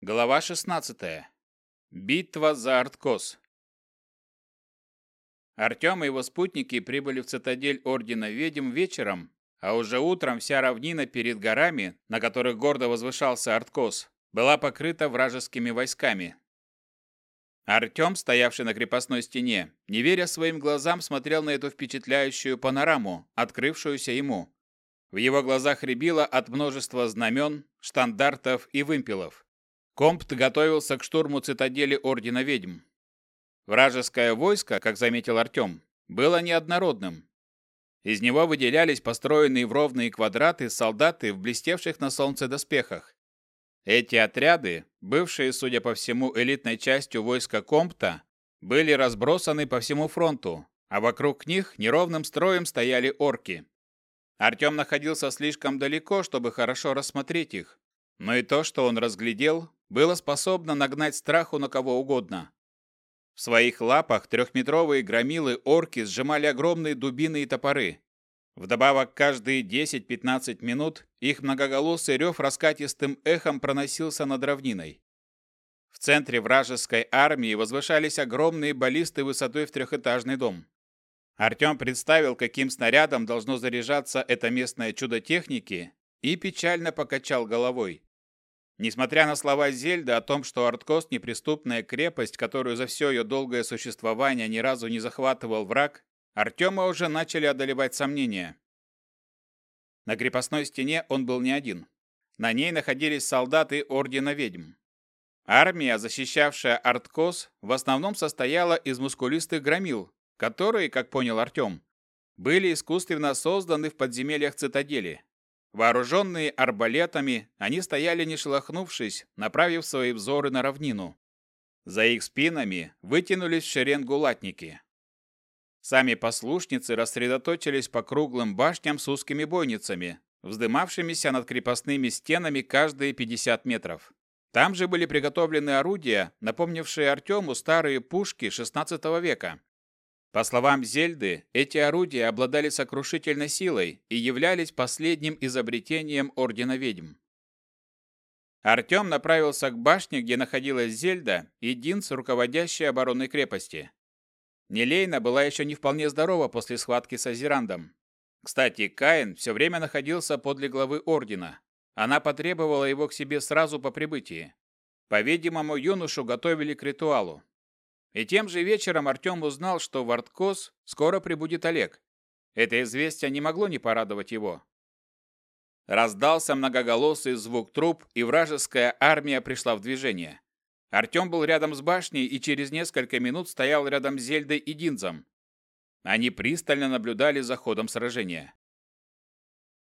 Глава 16. Битва за Арткос. Артем и его спутники прибыли в цитадель Ордена Ведьм вечером, а уже утром вся равнина перед горами, на которых гордо возвышался Арткос, была покрыта вражескими войсками. Артем, стоявший на крепостной стене, не веря своим глазам, смотрел на эту впечатляющую панораму, открывшуюся ему. В его глазах рябило от множества знамен, штандартов и вымпелов. Компт готовился к штурму цитадели Ордена Ведьм. Вражеское войско, как заметил Артем, было неоднородным. Из него выделялись построенные в ровные квадраты солдаты в блестевших на солнце доспехах. Эти отряды, бывшие, судя по всему, элитной частью войска Компта, были разбросаны по всему фронту, а вокруг них неровным строем стояли орки. Артем находился слишком далеко, чтобы хорошо рассмотреть их, но и то, что он разглядел, было способно нагнать страху на кого угодно. В своих лапах трехметровые громилы-орки сжимали огромные дубины и топоры. Вдобавок, каждые 10-15 минут их многоголосый рев раскатистым эхом проносился над равниной. В центре вражеской армии возвышались огромные баллисты высотой в трехэтажный дом. Артем представил, каким снарядом должно заряжаться это местное чудо техники, и печально покачал головой. Несмотря на слова Зельды о том, что Арткост – неприступная крепость, которую за все ее долгое существование ни разу не захватывал враг, Артема уже начали одолевать сомнения. На крепостной стене он был не один. На ней находились солдаты Ордена Ведьм. Армия, защищавшая Арткос, в основном состояла из мускулистых громил, которые, как понял Артем, были искусственно созданы в подземельях цитадели. Вооруженные арбалетами, они стояли не шелохнувшись, направив свои взоры на равнину. За их спинами вытянулись в шеренгу латники. Сами послушницы рассредоточились по круглым башням с узкими бойницами, вздымавшимися над крепостными стенами каждые 50 метров. Там же были приготовлены орудия, напомнившие Артему старые пушки XVI века. По словам Зельды, эти орудия обладали сокрушительной силой и являлись последним изобретением Ордена Ведьм. Артем направился к башне, где находилась Зельда и Динс, руководящая обороной крепости. Нелейна была еще не вполне здорова после схватки с Азерандом. Кстати, Каин все время находился подле главы Ордена. Она потребовала его к себе сразу по прибытии. По-видимому, юношу готовили к ритуалу. И тем же вечером Артем узнал, что в Арткос скоро прибудет Олег. Это известие не могло не порадовать его. Раздался многоголосый звук труп, и вражеская армия пришла в движение. Артем был рядом с башней и через несколько минут стоял рядом с Зельдой и Динзом. Они пристально наблюдали за ходом сражения.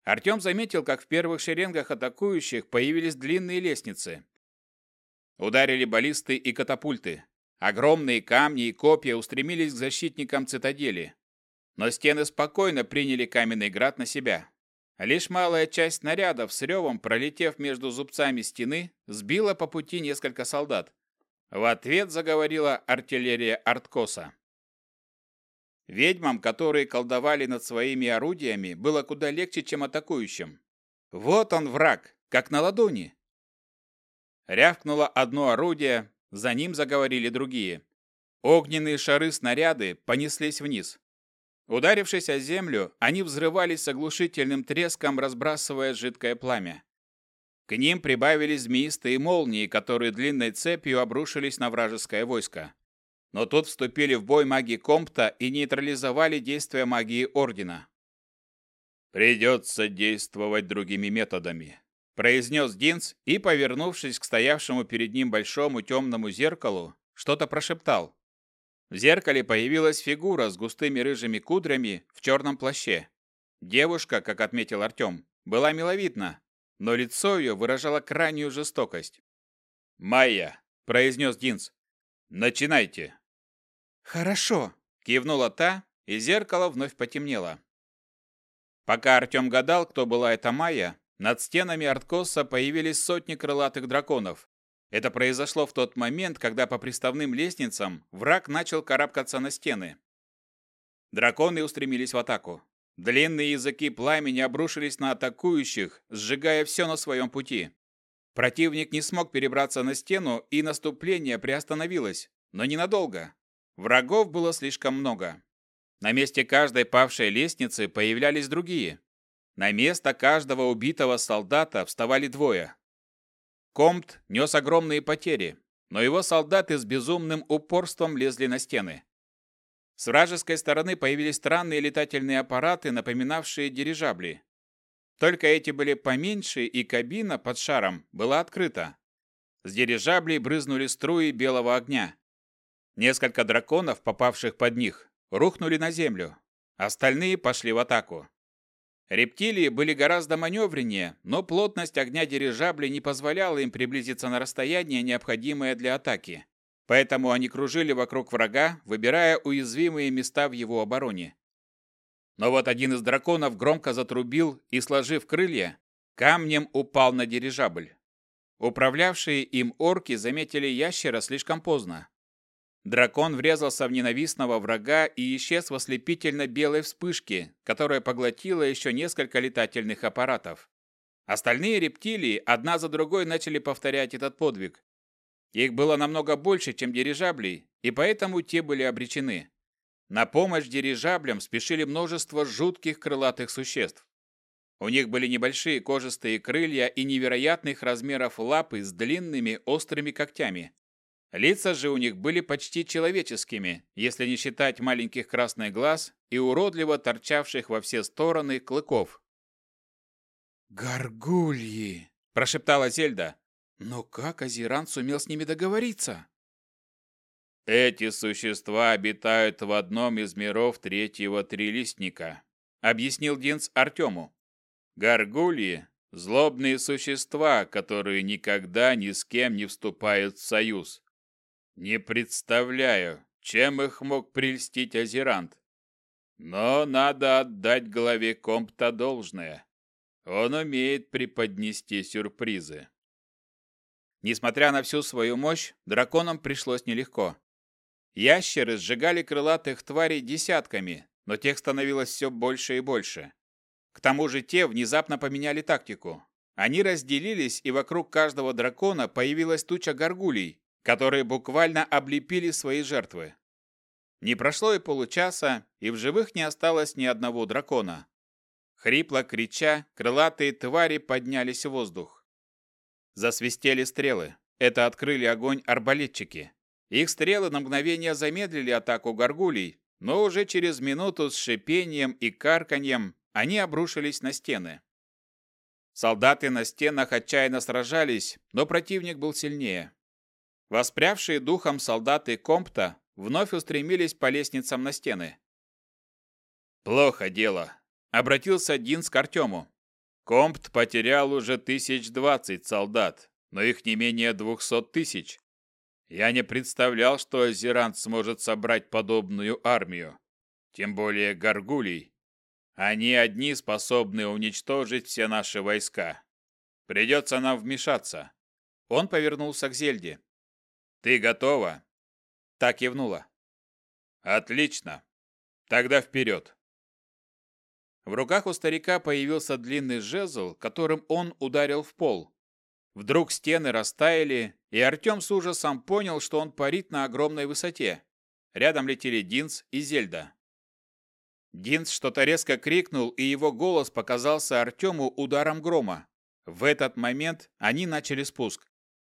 Артем заметил, как в первых шеренгах атакующих появились длинные лестницы. Ударили баллисты и катапульты. Огромные камни и копья устремились к защитникам цитадели. Но стены спокойно приняли каменный град на себя. Лишь малая часть снарядов с ревом, пролетев между зубцами стены, сбила по пути несколько солдат. В ответ заговорила артиллерия Арткоса. Ведьмам, которые колдовали над своими орудиями, было куда легче, чем атакующим. Вот он враг, как на ладони. Рявкнуло одно орудие, за ним заговорили другие. Огненные шары-снаряды понеслись вниз. Ударившись о землю, они взрывались с оглушительным треском, разбрасывая жидкое пламя. К ним прибавились змеистые молнии, которые длинной цепью обрушились на вражеское войско. Но тут вступили в бой маги Компта и нейтрализовали действия магии Ордена. «Придется действовать другими методами», произнес Динс и, повернувшись к стоявшему перед ним большому темному зеркалу, что-то прошептал. В зеркале появилась фигура с густыми рыжими кудрями в черном плаще. Девушка, как отметил Артем, была миловидна, но лицо ее выражало крайнюю жестокость. «Майя», — произнес Динс, — «начинайте». «Хорошо», — кивнула та, и зеркало вновь потемнело. Пока Артем гадал, кто была эта Майя, над стенами Арткоса появились сотни крылатых драконов. Это произошло в тот момент, когда по приставным лестницам враг начал карабкаться на стены. Драконы устремились в атаку. Длинные языки пламени обрушились на атакующих, сжигая все на своем пути. Противник не смог перебраться на стену, и наступление приостановилось, но ненадолго. Врагов было слишком много. На месте каждой павшей лестницы появлялись другие. На место каждого убитого солдата вставали двое. Комт нес огромные потери, но его солдаты с безумным упорством лезли на стены. С вражеской стороны появились странные летательные аппараты, напоминавшие дирижабли. Только эти были поменьше, и кабина под шаром была открыта. С дирижаблей брызнули струи белого огня. Несколько драконов, попавших под них, рухнули на землю. Остальные пошли в атаку. Рептилии были гораздо маневреннее, но плотность огня дирижаблей не позволяла им приблизиться на расстояние, необходимое для атаки. Поэтому они кружили вокруг врага, выбирая уязвимые места в его обороне. Но вот один из драконов громко затрубил и, сложив крылья, камнем упал на дирижабль. Управлявшие им орки заметили ящера слишком поздно. Дракон врезался в ненавистного врага и исчез в ослепительно белой вспышке, которая поглотила еще несколько летательных аппаратов. Остальные рептилии одна за другой начали повторять этот подвиг. Их было намного больше, чем дирижаблей, и поэтому те были обречены. На помощь дирижаблям спешили множество жутких крылатых существ. У них были небольшие кожистые крылья и невероятных размеров лапы с длинными острыми когтями. Лица же у них были почти человеческими, если не считать маленьких красных глаз и уродливо торчавших во все стороны клыков. «Горгульи!» – прошептала Зельда. «Но как Азиран сумел с ними договориться?» «Эти существа обитают в одном из миров третьего трилистника», – объяснил Динс Артему. «Горгульи – злобные существа, которые никогда ни с кем не вступают в союз. Не представляю, чем их мог прельстить Азерант. Но надо отдать главе компта должное. Он умеет преподнести сюрпризы. Несмотря на всю свою мощь, драконам пришлось нелегко. Ящеры сжигали крылатых тварей десятками, но тех становилось все больше и больше. К тому же те внезапно поменяли тактику. Они разделились, и вокруг каждого дракона появилась туча горгулей, которые буквально облепили свои жертвы. Не прошло и получаса, и в живых не осталось ни одного дракона. Хрипло крича, крылатые твари поднялись в воздух. Засвистели стрелы. Это открыли огонь арбалетчики. Их стрелы на мгновение замедлили атаку горгулей, но уже через минуту с шипением и карканьем они обрушились на стены. Солдаты на стенах отчаянно сражались, но противник был сильнее. Воспрявшие духом солдаты Компта вновь устремились по лестницам на стены. «Плохо дело», — обратился Динс к Артему. «Компт потерял уже тысяч двадцать солдат, но их не менее двухсот тысяч. Я не представлял, что Азерант сможет собрать подобную армию, тем более горгулей. Они одни способны уничтожить все наши войска. Придется нам вмешаться». Он повернулся к Зельде. Ты готова? Так кивнула. Отлично. Тогда вперед. В руках у старика появился длинный жезл, которым он ударил в пол. Вдруг стены растаяли, и Артем с ужасом понял, что он парит на огромной высоте. Рядом летели Динс и Зельда. Динс что-то резко крикнул, и его голос показался Артему ударом грома. В этот момент они начали спуск.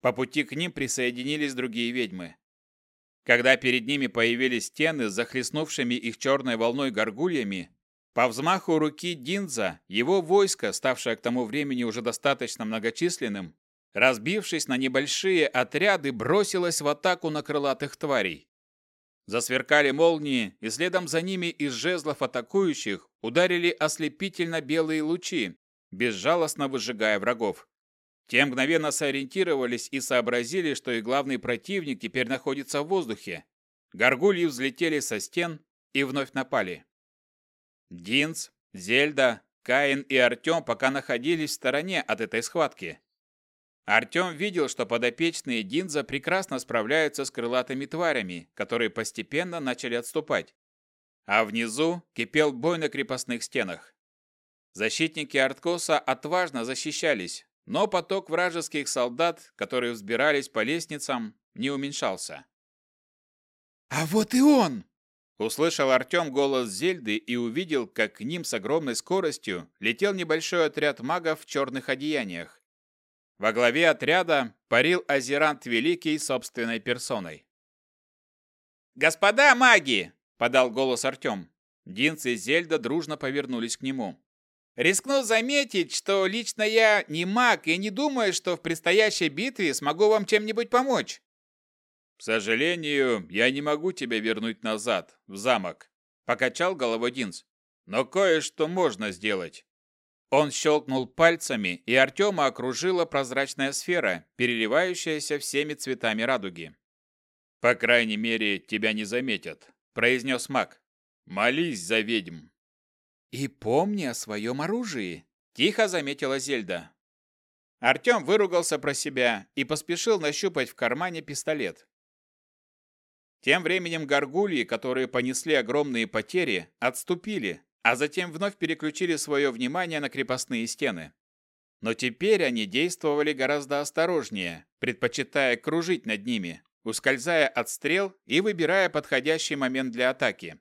По пути к ним присоединились другие ведьмы. Когда перед ними появились стены с захлестнувшими их черной волной горгульями, по взмаху руки Динза его войско, ставшее к тому времени уже достаточно многочисленным, разбившись на небольшие отряды, бросилось в атаку на крылатых тварей. Засверкали молнии, и следом за ними из жезлов атакующих ударили ослепительно белые лучи, безжалостно выжигая врагов. Те мгновенно сориентировались и сообразили, что их главный противник теперь находится в воздухе. Горгульи взлетели со стен и вновь напали. Динс, Зельда, Каин и Артем пока находились в стороне от этой схватки. Артем видел, что подопечные Динза прекрасно справляются с крылатыми тварями, которые постепенно начали отступать. А внизу кипел бой на крепостных стенах. Защитники Арткоса отважно защищались, но поток вражеских солдат, которые взбирались по лестницам, не уменьшался. «А вот и он!» Услышал Артем голос Зельды и увидел, как к ним с огромной скоростью летел небольшой отряд магов в черных одеяниях. Во главе отряда парил Азерант Великий собственной персоной. «Господа маги!» – подал голос Артем. Динц и Зельда дружно повернулись к нему. «Рискну заметить, что лично я не маг и не думаю, что в предстоящей битве смогу вам чем-нибудь помочь. «К сожалению, я не могу тебя вернуть назад, в замок», – покачал головой Динс. «Но кое-что можно сделать». Он щелкнул пальцами, и Артема окружила прозрачная сфера, переливающаяся всеми цветами радуги. «По крайней мере, тебя не заметят», – произнес маг. «Молись за ведьм». «И помни о своем оружии», – тихо заметила Зельда. Артем выругался про себя и поспешил нащупать в кармане пистолет. Тем временем горгульи, которые понесли огромные потери, отступили, а затем вновь переключили свое внимание на крепостные стены. Но теперь они действовали гораздо осторожнее, предпочитая кружить над ними, ускользая от стрел и выбирая подходящий момент для атаки.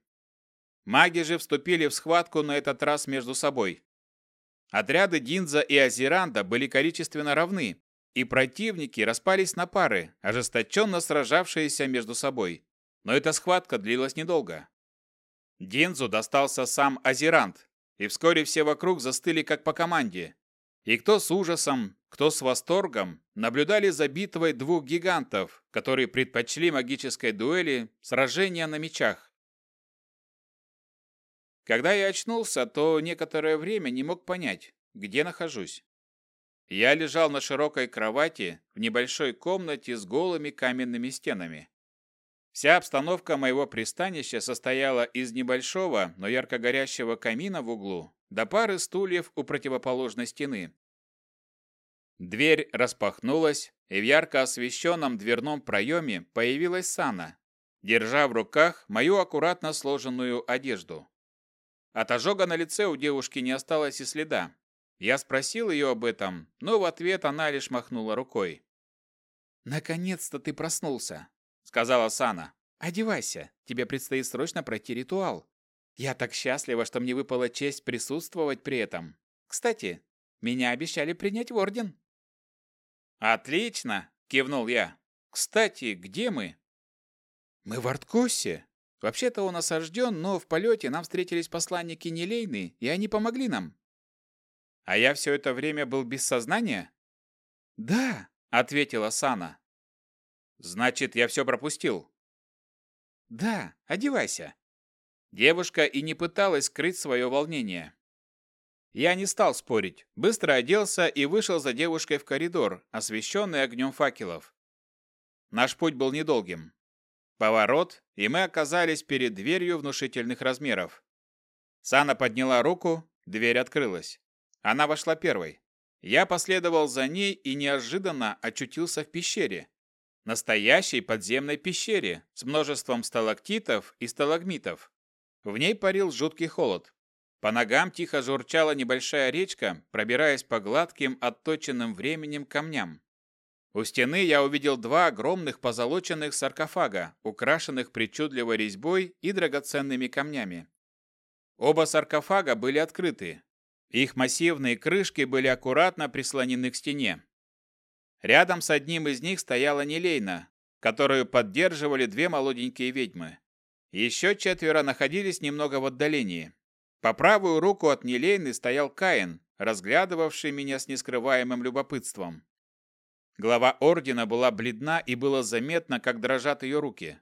Маги же вступили в схватку на этот раз между собой. Отряды Динза и Азиранда были количественно равны, и противники распались на пары, ожесточенно сражавшиеся между собой. Но эта схватка длилась недолго. Динзу достался сам Азерант, и вскоре все вокруг застыли как по команде. И кто с ужасом, кто с восторгом наблюдали за битвой двух гигантов, которые предпочли магической дуэли сражения на мечах. Когда я очнулся, то некоторое время не мог понять, где нахожусь. Я лежал на широкой кровати в небольшой комнате с голыми каменными стенами. Вся обстановка моего пристанища состояла из небольшого, но ярко горящего камина в углу до пары стульев у противоположной стены. Дверь распахнулась, и в ярко освещенном дверном проеме появилась Сана, держа в руках мою аккуратно сложенную одежду. От ожога на лице у девушки не осталось и следа. Я спросил ее об этом, но в ответ она лишь махнула рукой. «Наконец-то ты проснулся сказала Сана. Одевайся, тебе предстоит срочно пройти ритуал. Я так счастлива, что мне выпала честь присутствовать при этом. Кстати, меня обещали принять в орден. Отлично, кивнул я. Кстати, где мы? Мы в Арткосе. Вообще-то он осажден, но в полете нам встретились посланники Нелейны, и они помогли нам. А я все это время был без сознания? Да, ответила Сана. Значит, я все пропустил. Да, одевайся. Девушка и не пыталась скрыть свое волнение. Я не стал спорить, быстро оделся и вышел за девушкой в коридор, освещенный огнем факелов. Наш путь был недолгим. Поворот, и мы оказались перед дверью внушительных размеров. Сана подняла руку, дверь открылась. Она вошла первой. Я последовал за ней и неожиданно очутился в пещере, настоящей подземной пещере с множеством сталактитов и сталагмитов. В ней парил жуткий холод. По ногам тихо журчала небольшая речка, пробираясь по гладким, отточенным временем камням. У стены я увидел два огромных позолоченных саркофага, украшенных причудливой резьбой и драгоценными камнями. Оба саркофага были открыты. Их массивные крышки были аккуратно прислонены к стене. Рядом с одним из них стояла Нелейна, которую поддерживали две молоденькие ведьмы. Еще четверо находились немного в отдалении. По правую руку от Нелейны стоял Каин, разглядывавший меня с нескрываемым любопытством. Глава ордена была бледна и было заметно, как дрожат ее руки.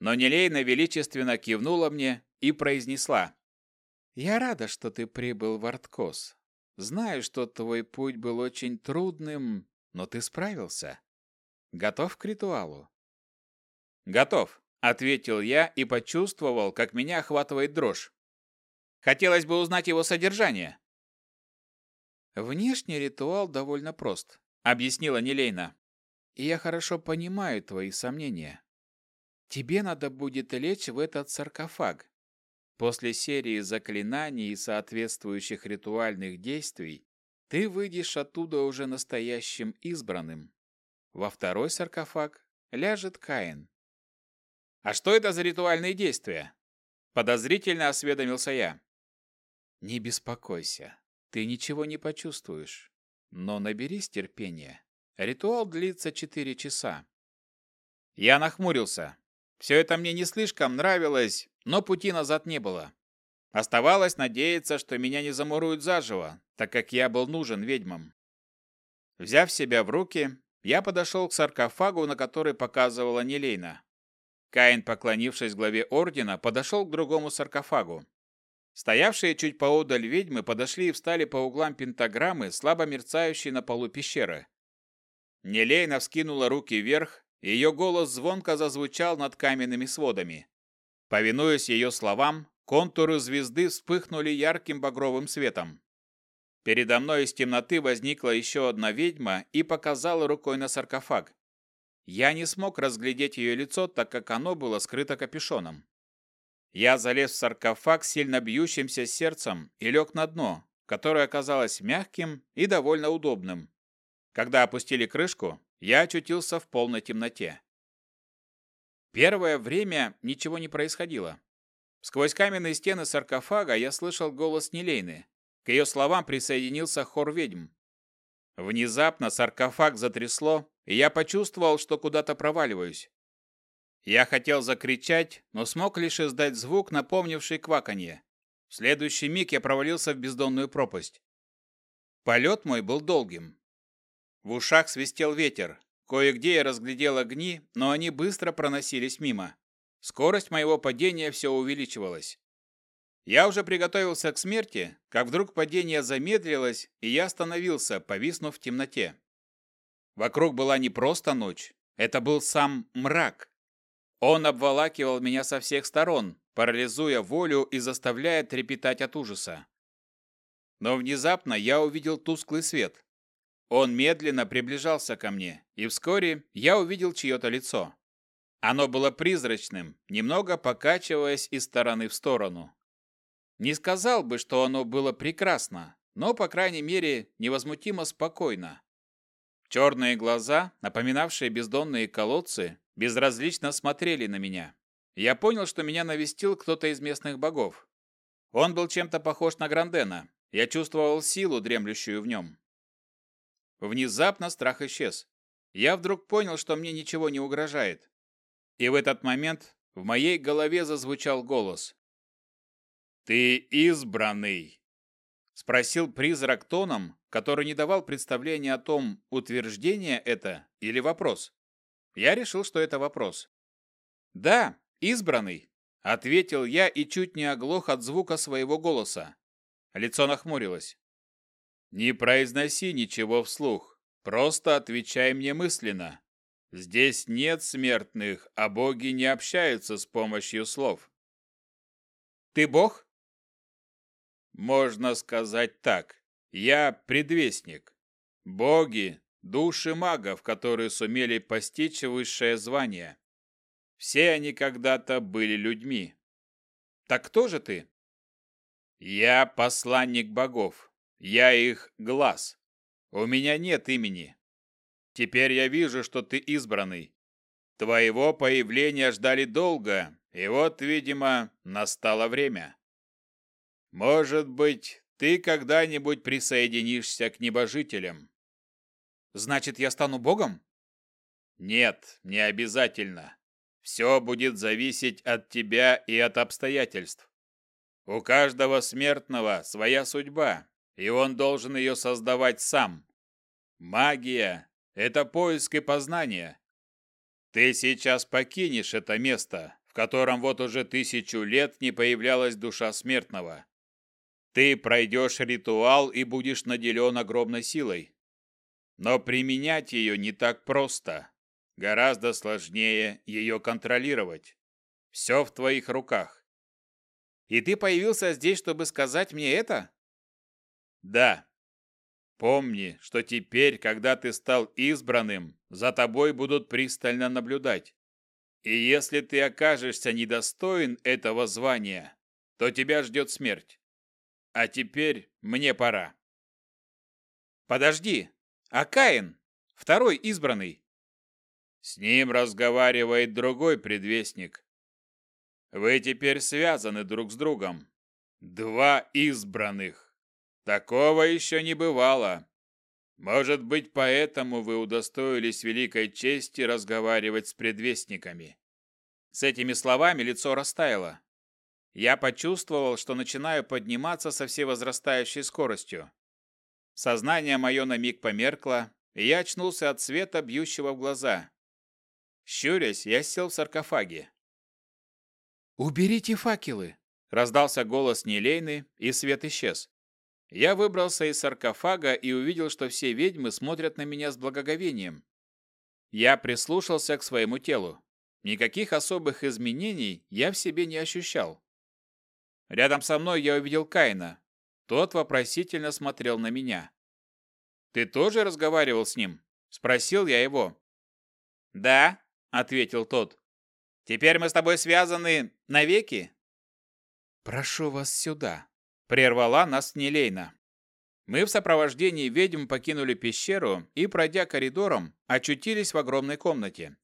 Но Нелейна величественно кивнула мне и произнесла. «Я рада, что ты прибыл в Арткос. Знаю, что твой путь был очень трудным, но ты справился. Готов к ритуалу? Готов, ответил я и почувствовал, как меня охватывает дрожь. Хотелось бы узнать его содержание. Внешний ритуал довольно прост, объяснила Нелейна. И я хорошо понимаю твои сомнения. Тебе надо будет лечь в этот саркофаг. После серии заклинаний и соответствующих ритуальных действий ты выйдешь оттуда уже настоящим избранным. Во второй саркофаг ляжет Каин. А что это за ритуальные действия? Подозрительно осведомился я. Не беспокойся, ты ничего не почувствуешь. Но наберись терпения. Ритуал длится четыре часа. Я нахмурился. Все это мне не слишком нравилось, но пути назад не было. Оставалось надеяться, что меня не замуруют заживо, так как я был нужен ведьмам. Взяв себя в руки, я подошел к саркофагу, на который показывала Нелейна. Каин, поклонившись главе ордена, подошел к другому саркофагу. Стоявшие чуть поодаль ведьмы подошли и встали по углам пентаграммы, слабо мерцающей на полу пещеры. Нелейна вскинула руки вверх, и ее голос звонко зазвучал над каменными сводами. Повинуясь ее словам, контуры звезды вспыхнули ярким багровым светом. Передо мной из темноты возникла еще одна ведьма и показала рукой на саркофаг. Я не смог разглядеть ее лицо, так как оно было скрыто капюшоном. Я залез в саркофаг с сильно бьющимся сердцем и лег на дно, которое оказалось мягким и довольно удобным. Когда опустили крышку, я очутился в полной темноте. Первое время ничего не происходило. Сквозь каменные стены саркофага я слышал голос Нелейны. К ее словам присоединился хор ведьм. Внезапно саркофаг затрясло, и я почувствовал, что куда-то проваливаюсь. Я хотел закричать, но смог лишь издать звук, напомнивший кваканье. В следующий миг я провалился в бездонную пропасть. Полет мой был долгим. В ушах свистел ветер. Кое-где я разглядел огни, но они быстро проносились мимо. Скорость моего падения все увеличивалась. Я уже приготовился к смерти, как вдруг падение замедлилось, и я остановился, повиснув в темноте. Вокруг была не просто ночь, это был сам мрак. Он обволакивал меня со всех сторон, парализуя волю и заставляя трепетать от ужаса. Но внезапно я увидел тусклый свет. Он медленно приближался ко мне, и вскоре я увидел чье-то лицо. Оно было призрачным, немного покачиваясь из стороны в сторону. Не сказал бы, что оно было прекрасно, но, по крайней мере, невозмутимо спокойно. Черные глаза, напоминавшие бездонные колодцы, безразлично смотрели на меня. Я понял, что меня навестил кто-то из местных богов. Он был чем-то похож на Грандена. Я чувствовал силу, дремлющую в нем. Внезапно страх исчез. Я вдруг понял, что мне ничего не угрожает. И в этот момент в моей голове зазвучал голос. «Ты избранный!» Спросил призрак тоном, который не давал представления о том, утверждение это или вопрос. Я решил, что это вопрос. «Да, избранный», — ответил я и чуть не оглох от звука своего голоса. Лицо нахмурилось. «Не произноси ничего вслух, просто отвечай мне мысленно. Здесь нет смертных, а боги не общаются с помощью слов». «Ты бог?» Можно сказать так. Я предвестник. Боги – души магов, которые сумели постичь высшее звание. Все они когда-то были людьми. Так кто же ты? Я посланник богов. Я их глаз. У меня нет имени. Теперь я вижу, что ты избранный. Твоего появления ждали долго, и вот, видимо, настало время. Может быть, ты когда-нибудь присоединишься к небожителям. Значит, я стану богом? Нет, не обязательно. Все будет зависеть от тебя и от обстоятельств. У каждого смертного своя судьба, и он должен ее создавать сам. Магия – это поиск и познание. Ты сейчас покинешь это место, в котором вот уже тысячу лет не появлялась душа смертного. Ты пройдешь ритуал и будешь наделен огромной силой. Но применять ее не так просто. Гораздо сложнее ее контролировать. Все в твоих руках. И ты появился здесь, чтобы сказать мне это? Да. Помни, что теперь, когда ты стал избранным, за тобой будут пристально наблюдать. И если ты окажешься недостоин этого звания, то тебя ждет смерть. А теперь мне пора. Подожди. А Каин? Второй избранный? С ним разговаривает другой предвестник. Вы теперь связаны друг с другом. Два избранных. Такого еще не бывало. Может быть, поэтому вы удостоились великой чести разговаривать с предвестниками. С этими словами лицо растаяло. Я почувствовал, что начинаю подниматься со всевозрастающей скоростью. Сознание мое на миг померкло, и я очнулся от света, бьющего в глаза. Щурясь, я сел в саркофаге. «Уберите факелы!» – раздался голос Нелейны, и свет исчез. Я выбрался из саркофага и увидел, что все ведьмы смотрят на меня с благоговением. Я прислушался к своему телу. Никаких особых изменений я в себе не ощущал. Рядом со мной я увидел Каина. Тот вопросительно смотрел на меня. «Ты тоже разговаривал с ним?» – спросил я его. «Да», – ответил тот. «Теперь мы с тобой связаны навеки?» «Прошу вас сюда», Прервала нас Нелейна. Мы в сопровождении ведьм покинули пещеру и, пройдя коридором, очутились в огромной комнате.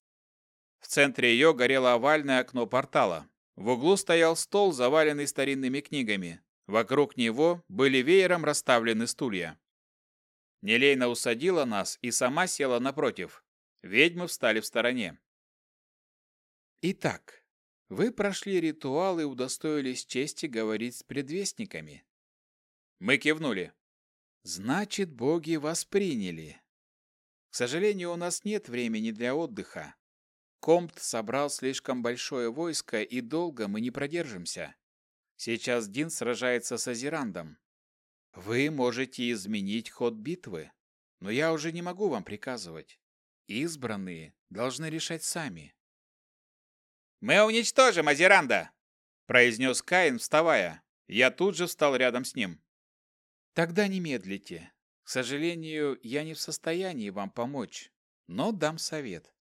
В центре ее горело овальное окно портала. В углу стоял стол, заваленный старинными книгами. Вокруг него были веером расставлены стулья. Нелейна усадила нас и сама села напротив. Ведьмы встали в стороне. Итак, вы прошли ритуал и удостоились чести говорить с предвестниками. Мы кивнули. Значит, боги вас приняли. К сожалению, у нас нет времени для отдыха. Компт собрал слишком большое войско, и долго мы не продержимся. Сейчас Дин сражается с Азерандом. Вы можете изменить ход битвы, но я уже не могу вам приказывать. Избранные должны решать сами. «Мы уничтожим Азеранда!» – произнес Каин, вставая. Я тут же встал рядом с ним. «Тогда не медлите. К сожалению, я не в состоянии вам помочь, но дам совет.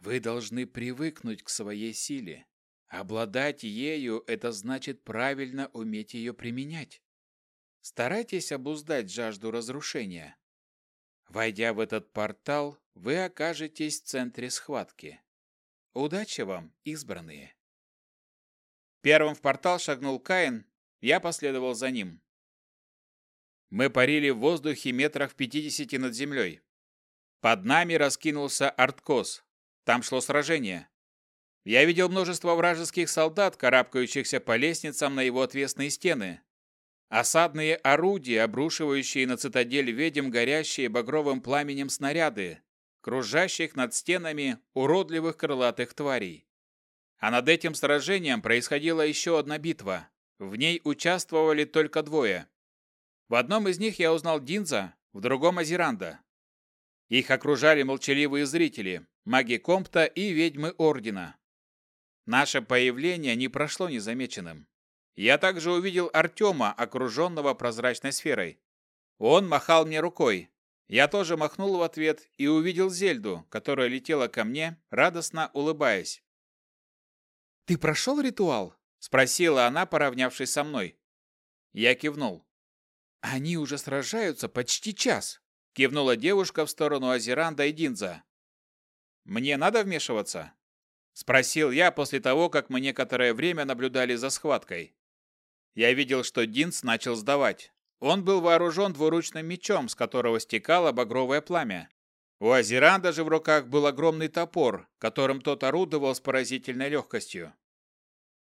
Вы должны привыкнуть к своей силе. Обладать ею – это значит правильно уметь ее применять. Старайтесь обуздать жажду разрушения. Войдя в этот портал, вы окажетесь в центре схватки. Удачи вам, избранные. Первым в портал шагнул Каин, я последовал за ним. Мы парили в воздухе метрах в пятидесяти над землей. Под нами раскинулся арткос. Там шло сражение. Я видел множество вражеских солдат, карабкающихся по лестницам на его отвесные стены. Осадные орудия, обрушивающие на цитадель ведьм горящие багровым пламенем снаряды, кружащих над стенами уродливых крылатых тварей. А над этим сражением происходила еще одна битва. В ней участвовали только двое. В одном из них я узнал Динза, в другом Азеранда. Их окружали молчаливые зрители, маги Компта и ведьмы Ордена. Наше появление не прошло незамеченным. Я также увидел Артема, окруженного прозрачной сферой. Он махал мне рукой, я тоже махнул в ответ и увидел Зельду, которая летела ко мне, радостно улыбаясь. «Ты прошел ритуал?» – спросила она, поравнявшись со мной. Я кивнул. «Они уже сражаются почти час», – кивнула девушка в сторону Азеранда и Динза. «Мне надо вмешиваться?» – спросил я после того, как мы некоторое время наблюдали за схваткой. Я видел, что Динз начал сдавать. Он был вооружен двуручным мечом, с которого стекало багровое пламя. У Азеранда же в руках был огромный топор, которым тот орудовал с поразительной легкостью.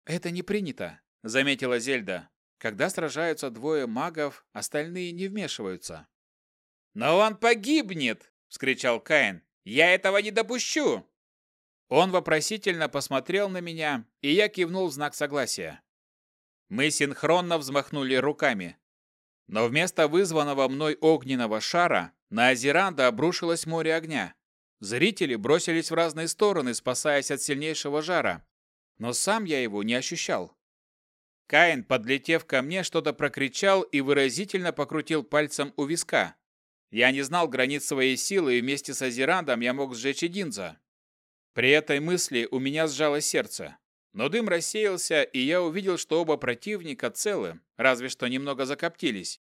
«Это не принято», — заметила Зельда. «Когда сражаются двое магов, остальные не вмешиваются». «Но он погибнет!» — вскричал Каин. «Я этого не допущу!» Он вопросительно посмотрел на меня, и я кивнул в знак согласия. Мы синхронно взмахнули руками. Но вместо вызванного мной огненного шара на Азеранда обрушилось море огня. Зрители бросились в разные стороны, спасаясь от сильнейшего жара. Но сам я его не ощущал. Каин, подлетев ко мне, что-то прокричал и выразительно покрутил пальцем у виска. Я не знал границ своей силы, и вместе с Азерандом я мог сжечь Эдинза. При этой мысли у меня сжалось сердце. Но дым рассеялся, и я увидел, что оба противника целы, разве что немного закоптились.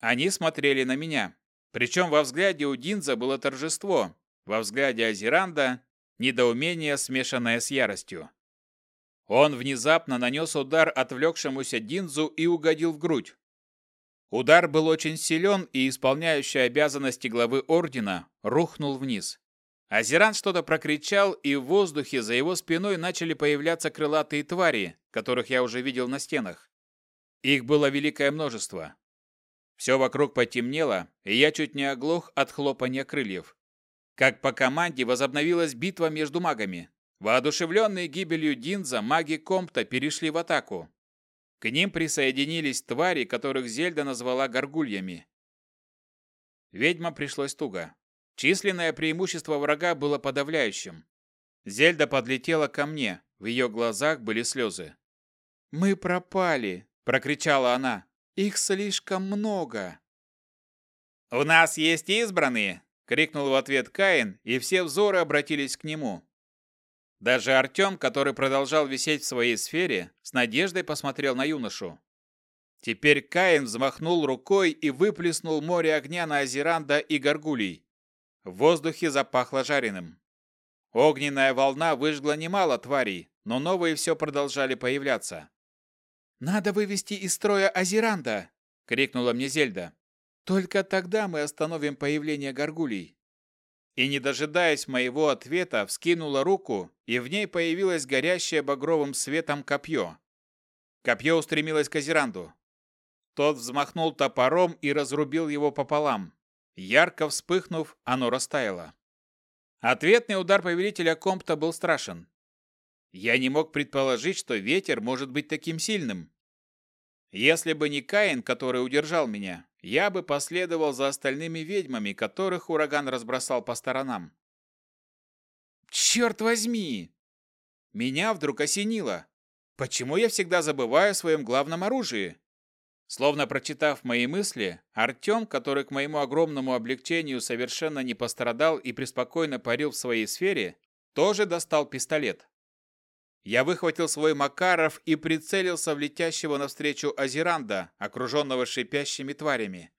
Они смотрели на меня. Причем во взгляде у Динза было торжество, во взгляде Азеранда – недоумение, смешанное с яростью. Он внезапно нанес удар отвлекшемуся Динзу и угодил в грудь. Удар был очень силен, и исполняющий обязанности главы ордена рухнул вниз. Азеран что-то прокричал, и в воздухе за его спиной начали появляться крылатые твари, которых я уже видел на стенах. Их было великое множество. Все вокруг потемнело, и я чуть не оглох от хлопания крыльев. Как по команде возобновилась битва между магами. Воодушевленные гибелью Динза, маги Компта перешли в атаку. К ним присоединились твари, которых Зельда назвала горгульями. Ведьма пришлось туго. Численное преимущество врага было подавляющим. Зельда подлетела ко мне, в ее глазах были слезы. «Мы пропали!» – прокричала она. «Их слишком много!» «У нас есть избранные!» – крикнул в ответ Каин, и все взоры обратились к нему. Даже Артем, который продолжал висеть в своей сфере, с надеждой посмотрел на юношу. Теперь Каин взмахнул рукой и выплеснул море огня на Азеранда и Гаргулий. В воздухе запахло жареным. Огненная волна выжгла немало тварей, но новые все продолжали появляться. «Надо вывести из строя Азеранда!» — крикнула мне Зельда. «Только тогда мы остановим появление горгулей». И, не дожидаясь моего ответа, вскинула руку, и в ней появилось горящее багровым светом копье. Копье устремилось к Азеранду. Тот взмахнул топором и разрубил его пополам. Ярко вспыхнув, оно растаяло. Ответный удар повелителя Компта был страшен. Я не мог предположить, что ветер может быть таким сильным. Если бы не Каин, который удержал меня, я бы последовал за остальными ведьмами, которых ураган разбросал по сторонам. Черт возьми! Меня вдруг осенило. Почему я всегда забываю о своем главном оружии? Словно прочитав мои мысли, Артем, который к моему огромному облегчению совершенно не пострадал и преспокойно парил в своей сфере, тоже достал пистолет. Я выхватил свой Макаров и прицелился в летящего навстречу Азеранда, окруженного шипящими тварями.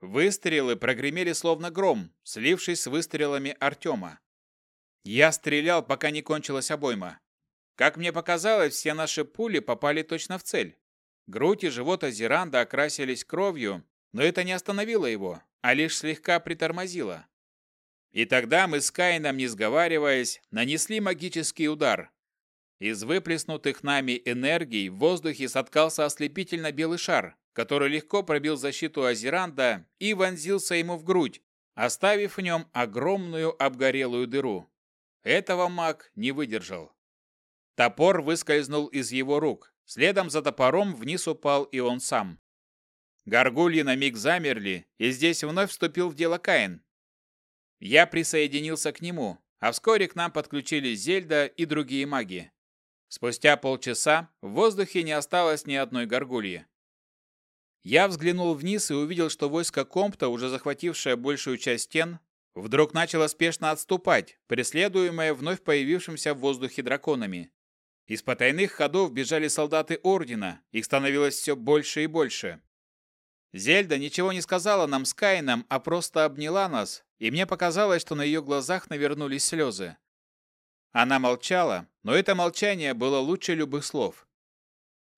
Выстрелы прогремели словно гром, слившись с выстрелами Артема. Я стрелял, пока не кончилась обойма. Как мне показалось, все наши пули попали точно в цель. Грудь и живот Азеранда окрасились кровью, но это не остановило его, а лишь слегка притормозило. И тогда мы с Каином, не сговариваясь, нанесли магический удар. Из выплеснутых нами энергий в воздухе соткался ослепительно белый шар, который легко пробил защиту Азеранда и вонзился ему в грудь, оставив в нем огромную обгорелую дыру. Этого маг не выдержал. Топор выскользнул из его рук, Следом за топором вниз упал и он сам. Горгульи на миг замерли, и здесь вновь вступил в дело Каин. Я присоединился к нему, а вскоре к нам подключились Зельда и другие маги. Спустя полчаса в воздухе не осталось ни одной горгульи. Я взглянул вниз и увидел, что войско Компта, уже захватившее большую часть стен, вдруг начало спешно отступать, преследуемое вновь появившимся в воздухе драконами. Из потайных ходов бежали солдаты Ордена, их становилось все больше и больше. Зельда ничего не сказала нам с Каином, а просто обняла нас, и мне показалось, что на ее глазах навернулись слезы. Она молчала, но это молчание было лучше любых слов.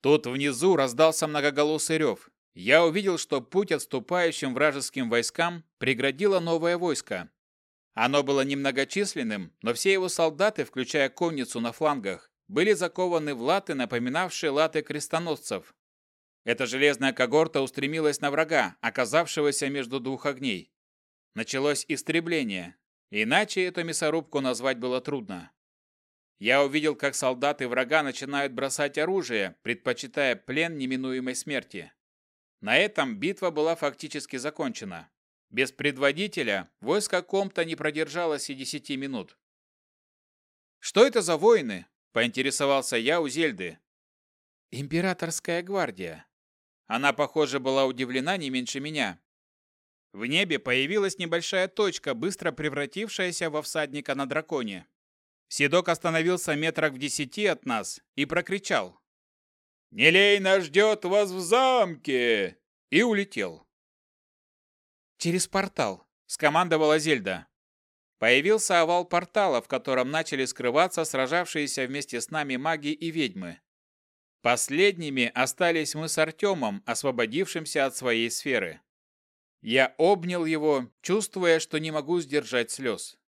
Тут внизу раздался многоголосый рев. Я увидел, что путь отступающим вражеским войскам преградило новое войско. Оно было немногочисленным, но все его солдаты, включая конницу на флангах, были закованы в латы, напоминавшие латы крестоносцев. Эта железная когорта устремилась на врага, оказавшегося между двух огней. Началось истребление, иначе эту мясорубку назвать было трудно. Я увидел, как солдаты врага начинают бросать оружие, предпочитая плен неминуемой смерти. На этом битва была фактически закончена. Без предводителя войско Комта не продержалось и десяти минут. «Что это за воины?» Поинтересовался я у Зельды. Императорская гвардия. Она, похоже, была удивлена не меньше меня. В небе появилась небольшая точка, быстро превратившаяся во всадника на драконе. Седок остановился метрах в десяти от нас и прокричал. «Нелейна ждет вас в замке!» и улетел. «Через портал», — скомандовала Зельда. Появился овал портала, в котором начали скрываться сражавшиеся вместе с нами маги и ведьмы. Последними остались мы с Артемом, освободившимся от своей сферы. Я обнял его, чувствуя, что не могу сдержать слез.